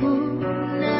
Oh.